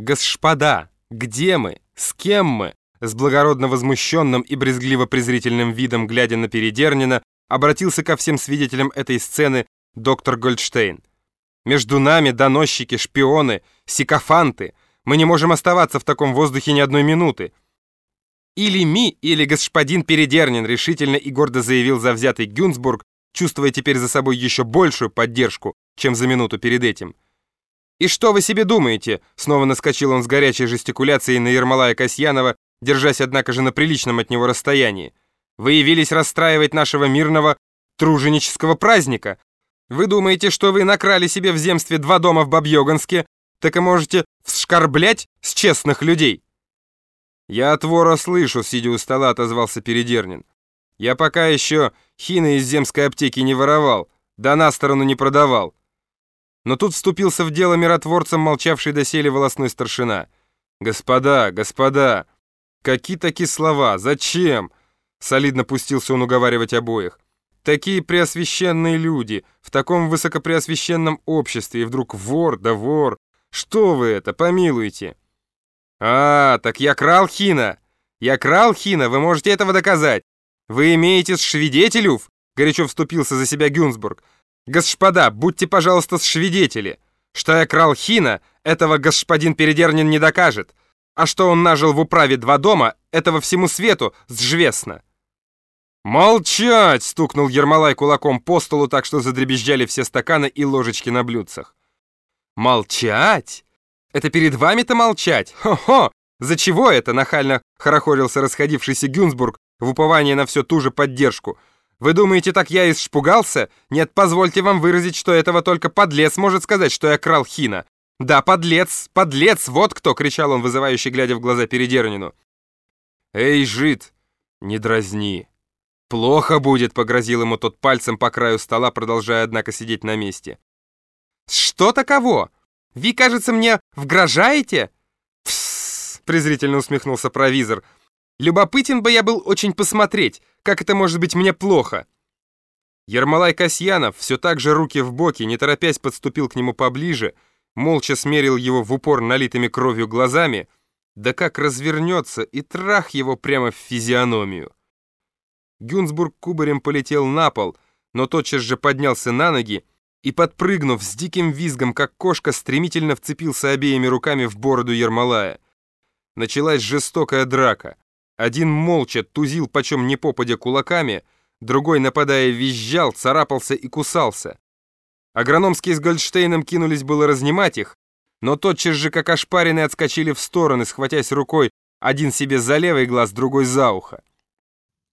«Господа, где мы? С кем мы?» С благородно возмущенным и брезгливо-презрительным видом, глядя на Передернина, обратился ко всем свидетелям этой сцены доктор Гольдштейн. «Между нами доносчики, шпионы, сикофанты. Мы не можем оставаться в таком воздухе ни одной минуты. Или ми, или господин Передернин, решительно и гордо заявил завзятый Гюнсбург, чувствуя теперь за собой еще большую поддержку, чем за минуту перед этим. «И что вы себе думаете?» Снова наскочил он с горячей жестикуляцией на Ермолая Касьянова, держась, однако же, на приличном от него расстоянии. «Вы явились расстраивать нашего мирного труженического праздника. Вы думаете, что вы накрали себе в земстве два дома в Бабьёганске, так и можете вскорблять с честных людей?» «Я от вора слышу», — сидя у стола, отозвался Передернин. «Я пока еще хины из земской аптеки не воровал, да на сторону не продавал. Но тут вступился в дело миротворцем, молчавший доселе волосной старшина. «Господа, господа, какие такие слова? Зачем?» Солидно пустился он уговаривать обоих. «Такие преосвященные люди, в таком высокопреосвященном обществе, и вдруг вор да вор. Что вы это, помилуйте!» «А, так я крал хина! Я крал хина, вы можете этого доказать! Вы имеете свидетелюв?» Горячо вступился за себя Гюнсбург. «Господа, будьте, пожалуйста, свидетели. Что я крал хина, этого господин Передернин не докажет. А что он нажил в управе два дома, этого всему свету сжвестно». «Молчать!» — стукнул Ермолай кулаком по столу, так что задребезжали все стаканы и ложечки на блюдцах. «Молчать? Это перед вами-то молчать? Хо-хо! За чего это?» — нахально хорохорился расходившийся Гюнсбург в упование на всю ту же поддержку — вы думаете, так я испугался? Нет, позвольте вам выразить, что этого только подлец может сказать, что я крал Хина. Да, подлец, подлец, вот кто!» — кричал он, вызывающе глядя в глаза Передернину. «Эй, жид, не дразни!» «Плохо будет!» — погрозил ему тот пальцем по краю стола, продолжая, однако, сидеть на месте. «Что таково? Вы, кажется, мне вгрожаете?» «Псс!» — презрительно усмехнулся провизор. «Любопытен бы я был очень посмотреть, как это может быть мне плохо?» Ермолай Касьянов, все так же руки в боки, не торопясь подступил к нему поближе, молча смерил его в упор налитыми кровью глазами, да как развернется и трах его прямо в физиономию. Гюнсбург кубарем полетел на пол, но тотчас же поднялся на ноги и, подпрыгнув с диким визгом, как кошка, стремительно вцепился обеими руками в бороду Ермолая. Началась жестокая драка. Один молча тузил почем не попадя кулаками, другой, нападая, визжал, царапался и кусался. Агрономские с Гольдштейном кинулись было разнимать их, но тотчас же, как ошпаренные, отскочили в стороны, схватясь рукой, один себе за левый глаз, другой за ухо.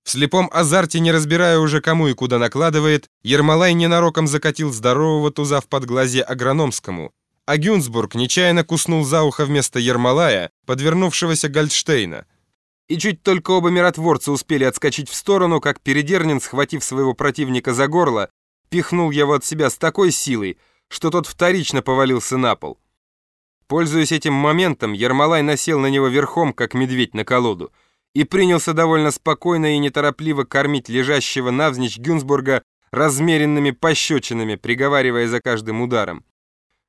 В слепом азарте, не разбирая уже кому и куда накладывает, Ермолай ненароком закатил здорового туза в подглазье агрономскому, а Гюнсбург нечаянно куснул за ухо вместо Ермолая, подвернувшегося Гольдштейна. И чуть только оба миротворца успели отскочить в сторону, как Передернин, схватив своего противника за горло, пихнул его от себя с такой силой, что тот вторично повалился на пол. Пользуясь этим моментом, Ермолай насел на него верхом, как медведь на колоду, и принялся довольно спокойно и неторопливо кормить лежащего навзничь Гюнсбурга размеренными пощечинами, приговаривая за каждым ударом.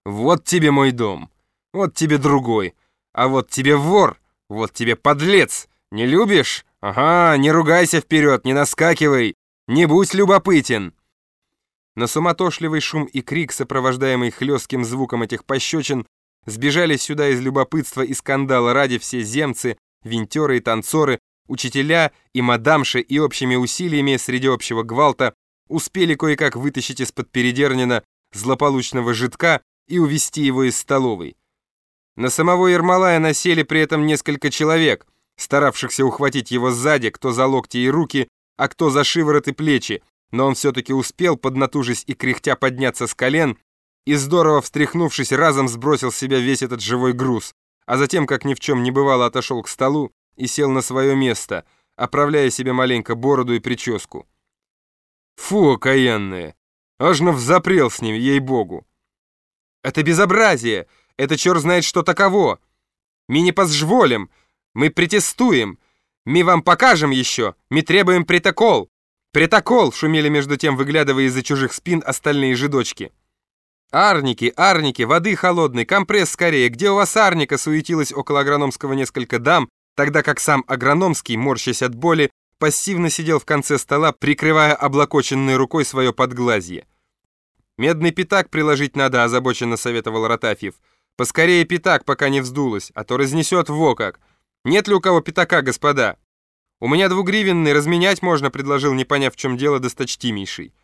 «Вот тебе мой дом, вот тебе другой, а вот тебе вор, вот тебе подлец!» Не любишь? Ага, не ругайся вперед, не наскакивай, не будь любопытен. На суматошливый шум и крик, сопровождаемый хлестким звуком этих пощечин, сбежали сюда из любопытства и скандала ради все земцы, винтеры и танцоры, учителя и мадамши и общими усилиями среди общего гвалта успели кое-как вытащить из-под передернина злополучного жидка и увести его из столовой. На самого Ермолая насели при этом несколько человек — старавшихся ухватить его сзади, кто за локти и руки, а кто за шиворот и плечи, но он все-таки успел, поднатужись и кряхтя подняться с колен, и здорово встряхнувшись, разом сбросил с себя весь этот живой груз, а затем, как ни в чем не бывало, отошел к столу и сел на свое место, оправляя себе маленько бороду и прическу. Фу, окаянные! Аж взапрел с ними, ей-богу! Это безобразие! Это черт знает что таково! Ми не позволим! Мы протестуем! Мы вам покажем еще! Мы требуем притокол! Притокол!» шумели между тем, выглядывая из-за чужих спин остальные же дочки. «Арники, арники, воды холодной, компресс скорее! Где у вас арника?» суетилась около агрономского несколько дам, тогда как сам агрономский, морщась от боли, пассивно сидел в конце стола, прикрывая облокоченной рукой свое подглазье. «Медный пятак приложить надо», — озабоченно советовал Ротафьев. «Поскорее пятак, пока не вздулось, а то разнесет во как. Нет ли у кого пятака, господа?» «У меня двугривенный, разменять можно», — предложил, не поняв, в чем дело, досточтимейший.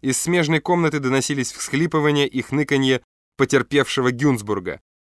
Из смежной комнаты доносились всхлипывания и хныканье потерпевшего Гюнсбурга.